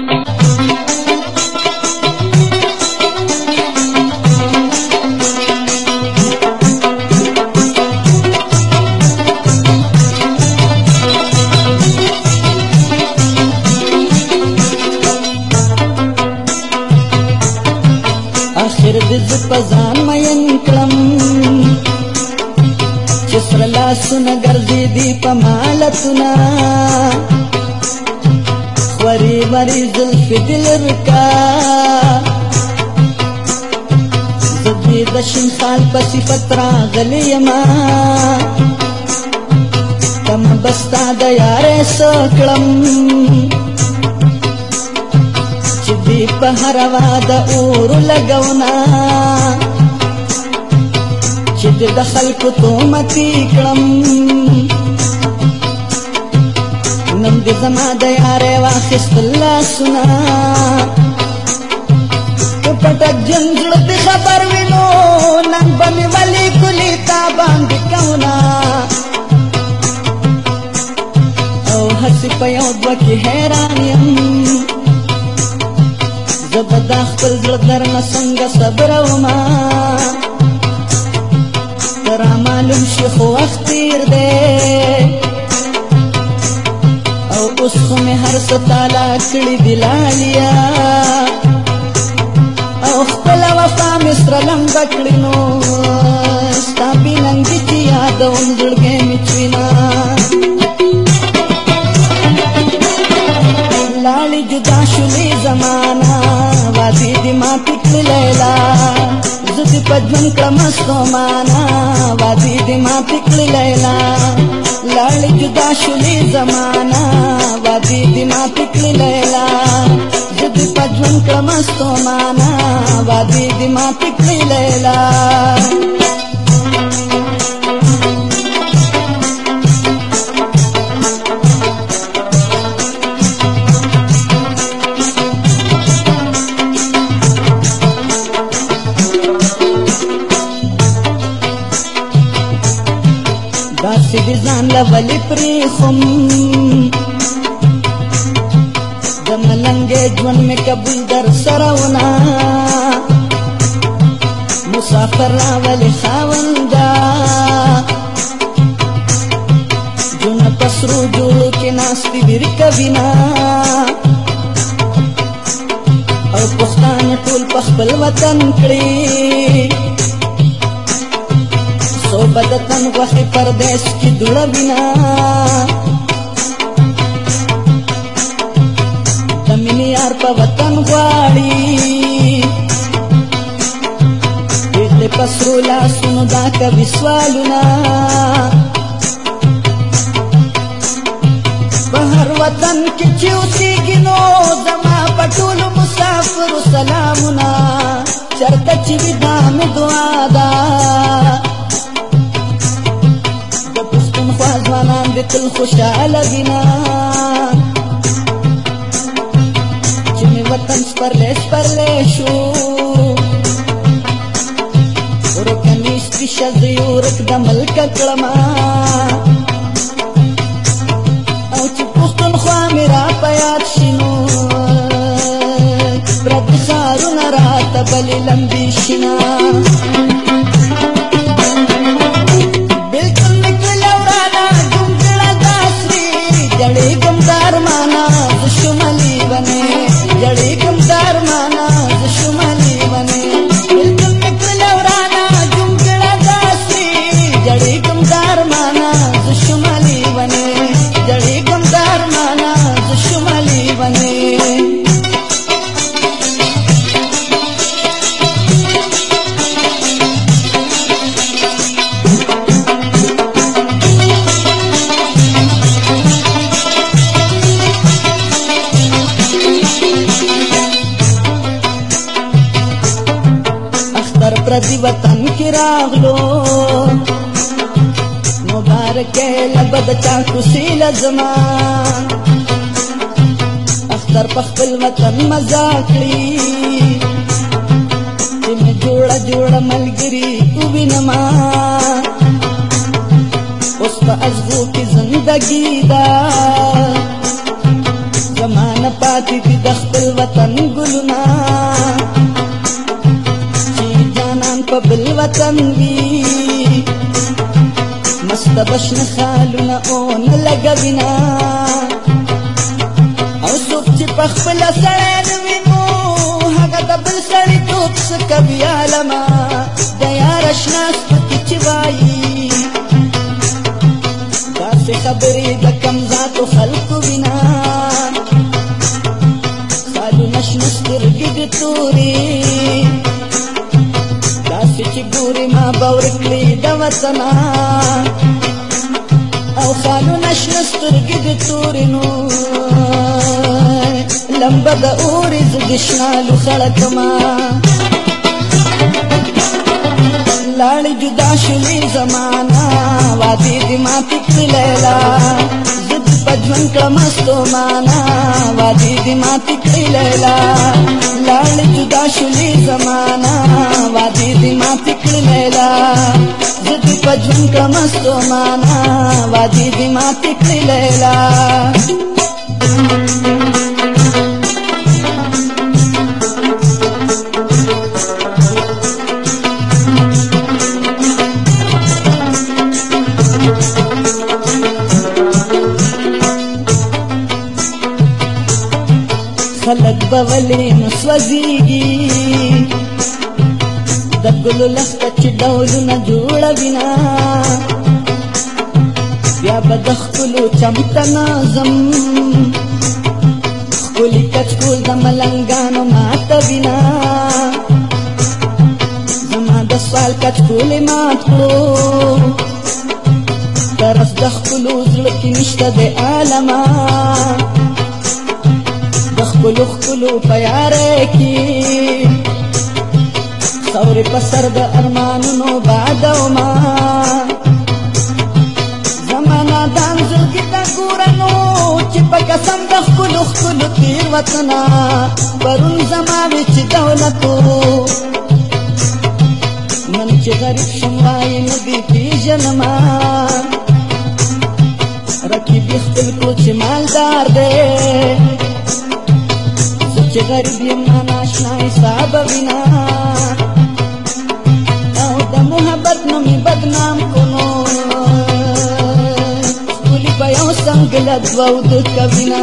Thank you. زمری زلفی دلر کا زبی دشن خال پسی فترا غلی ما کم بستا دا یار سکلم چی دی پہروا دا اور لگونا چی دی دخل کو تو متی کلم دې زما د یارې واخیست لاسونه په پټک جنګل دې خبر وینو نن به مې ولي کلی تا باندې کونا او هڅې په یو دوه کې حیران یم زه به دا خپل زړه درنه څنګه صبرومه را معلوم شي خو وخت تېر دی اوس خو مې هر څه تالا کړي دي لالیا او خپله وفا مې سره لمبه کړې نو ستا بې ننګې چې یادوم زړګی مې چوینا لاړې جدا شولې زمانه وادي دې ماتې کړلې لا زه دې په ژوند کړم ستومانه وادي دې ماتې کړلې لا लड़ाशुली ज़माना वादी दीमा पिकली लैला जूं कमसो माना वादी दीमा पिकली लैला दिजान लवली प्रीसम दम लंगे ज्वन में कबूल दर सरवना मुसाफर रावली सावन जा जुन पसरू जुड़ के नास्ती बिर कबिना और पुस्तान पुल पखपल वतन खड़ी बदतन गुआरी परदेश की दुरा गुआरी पसरूला सुनुदा की किनो दा पटूल मुसा पुरू सलाम द्वा ځوانان دې تل خوشاله وینا چې مې وطن سپرلی سپرلی شو ورکه نیستي ښځې ورک د ملکه کړمه او چې پښتونخوا مې را په یاد شي نو پردي ښارونه راته بلې لمبې شي نه پردي وطن کې راغلو مبارک لبد چا کوسیل زما اختر په خپل وطن مزا کړی تم جوړ جوړ ملګری کو وینما اوس په ازغو کې زندګی دا زمانه پاتې د خپل وطن ګلونه بل وطن وي مست بشن خالونه اون لګوینا او څوک چې په خپل سره نه وینو هغه د بل سړي توپ څه کوي عالمه د یار اشنا سپکې چې وایي داسې خبرې د کم چې ګوري ما باور کړی د وطن او خالو نشنه سترګې د تورې نو لمبه د اورې زګشنالو خلک ما لاړې جدا شلې زمانہ وادي دې ما تکلې لا झुमका मस्तो माना वादी दिमाती खिलेला लाल जुदा शुली जमाना वादी दिमाती खिलेला जुदी का मस्तो माना वादी दिमाती खिलेला بولې نو سوځيږي د ګلو لسته چې ډولونه جوړوي نه بیا به د خپلو چمته نازم ښکلي کچکول د ملنګانو ماتوي نه زما د سوال کچکول یې مات کړو طرف د خپلو زړه کې نشته د عالمه د خپلو خپلو په یاره کې خاورې په سر د ارمانونو بادو ما زمانه دا زلګي ته ګوره نو چې په قسم د خپلو خپلو تېروتنه پرون زما وې چې دولتو نن چې غریب شم وایې نه دې پېژنما رقیب یې خپل کړو چې مالدار دی Jagaribiyam anashnai sababina Nauda muhabbat numi badnam kuno Kuli bayaw sanggalad wawdut kabina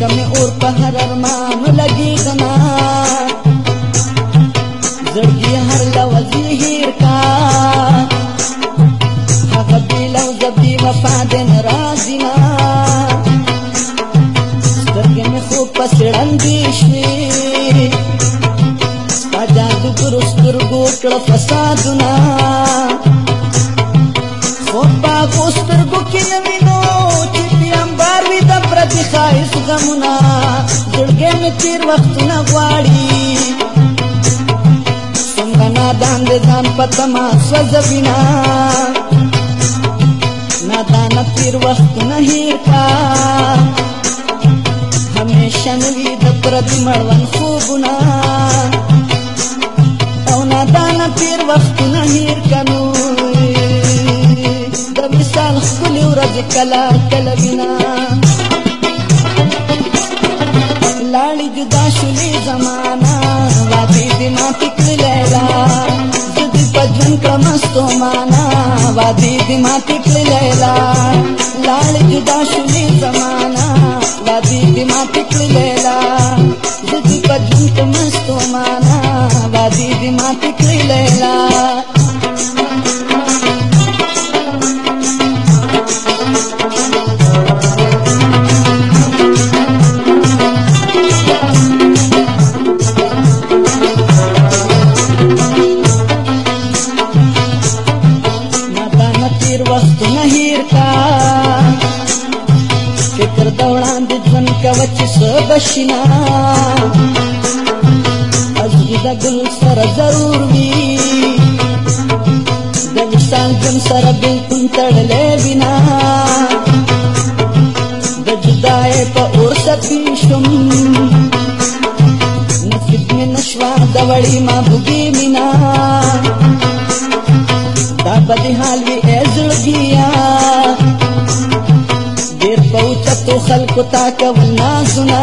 कमी और पहरर मान लगी गना जड़गी हर लवजी हीर का जबी वफा देन राजी ना में खूब पसड़न दीशी आजाद फसाद ना غمونه زړګې مې تیر وختونه غواړي څنګه نادان د ځان پتما سوځوینا نادان تیر وختونه هیر کا همیشه نوي د پردي مړوند خوبونه او نادان تیر وختونه هیر کنو د مثال خپل ورځ کلا کلا وینا जुदाशुली शुले जमाना वापे दिमा किक लैला जुद पजन का माना वादी दिमा किक लैला लाल जुदा शुले जमाना वादी दिमा किक लैला जुद पजन का माना वादी दिमा किक लैला न स्वाड़ी मा भुॻी बिना तुसल تا कल نا سنا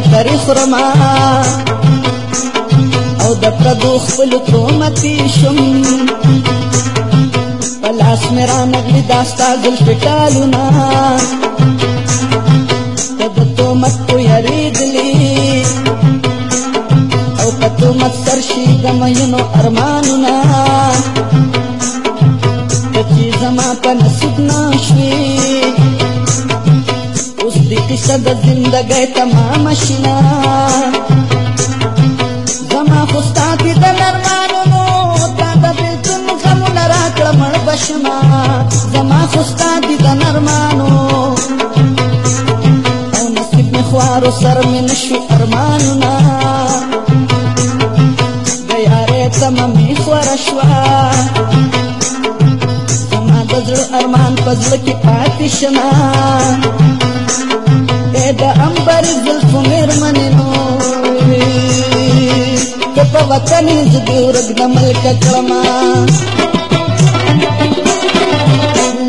ترکری خورما او د پردو خپلو تومتی شم په لاس مې رانغلي دا ستا زلفې ټالونه ته د تومت خو یارېدلې او په تومت سر شي د مینو ارمانونه که چې زما په نصیب نه شوې شه د زندګۍ تمامه شنه زما خو ستا پې د نرمانونو تا د بېلتون غمونه راکړه مړ به شمه زما خو ستا دي د نرمانو او نصیب مې خوارو سر مې نشو ارمانونه د یارۍ تمه مې خوره شوه زما د زړه ارمان په زړه کې پاتې شمه د انبر زلف مهر منو ته په وطن ز دور د ملک کلم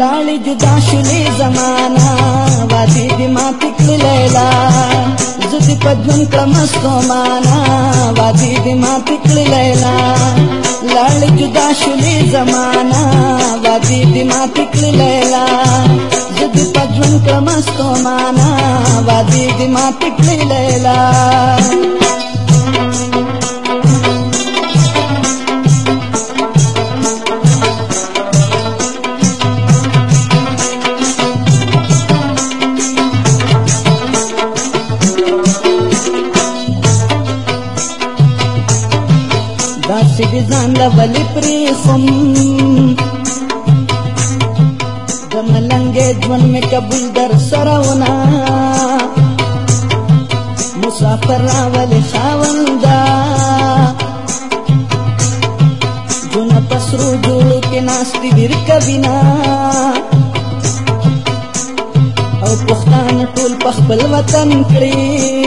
لال جدا شلی زمانا وادي دي ما تک ليلا زد پدن کلم سو مانا وادي دي ما تک ليلا لال جدا شلی زمانا وادي دي ما تک अपनी लैला దాసిది దాండ బలి ప్రేసం గమలంగే ధ్వన్ మెక బుల్దర్ సరవనా مسافر راولې خاوندا جون پسرو جوړو کې ناشتي ډیر کبینا او پښتانه ټول په خپل وطن کړی